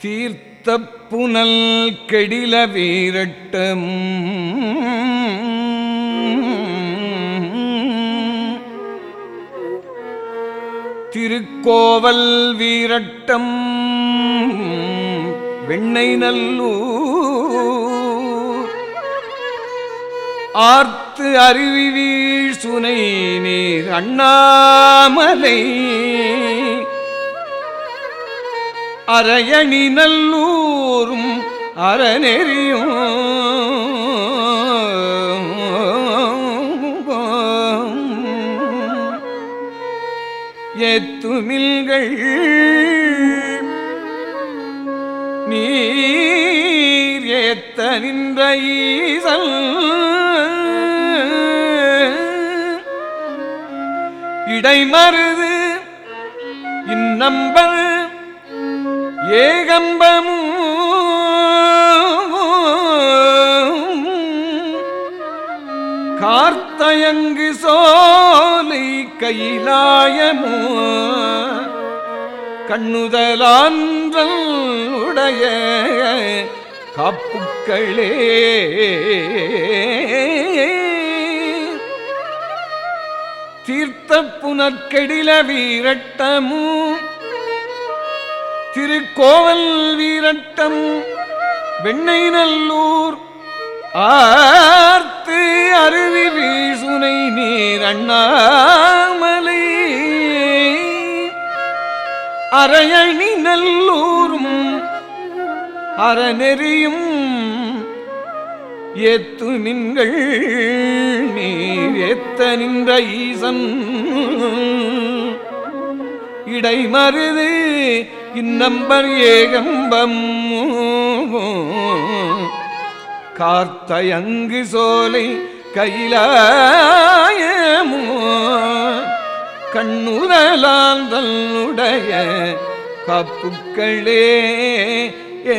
தீர்த்த புனல் கெடில வீரட்டம். திருக்கோவல் வீரட்டம். வெண்ணை நல்லூர். ஆர்த்து அருவி வீழ் சுனை நீர் அண்ணாமலை. அரையணி நல்லூரும் அறநெறியும். எத்துமில்கள் நீர் ஏத்த நின்ற ஈசல். இடைமருது இந்நம்பர் ஏகம்பமும் கார்த்தயங்கு சோலை கைலாயமோ. கண்ணுதலான்றல் உடைய காப்புக்களே. தீர்த்த புனற்கெடில வீரட்டமும் திருக்கோவல் வீரட்டம் வெண்ணை நல்லூர் ஆர்த்து அருவி வீசுனை நீர் அண்ணாமலை. அரையணி நல்லூரும் அறநெறியும் ஏத்து மின்கள் நீர் ஏத்த நின்ற ஈசன். இடை மருது இந்நம்பர் ஏகம்பம் கார்த்தயங்கு சோலை கையிலாயமோ கண்ணுதலால் தன்னுடைய காப்புக்களே ஏ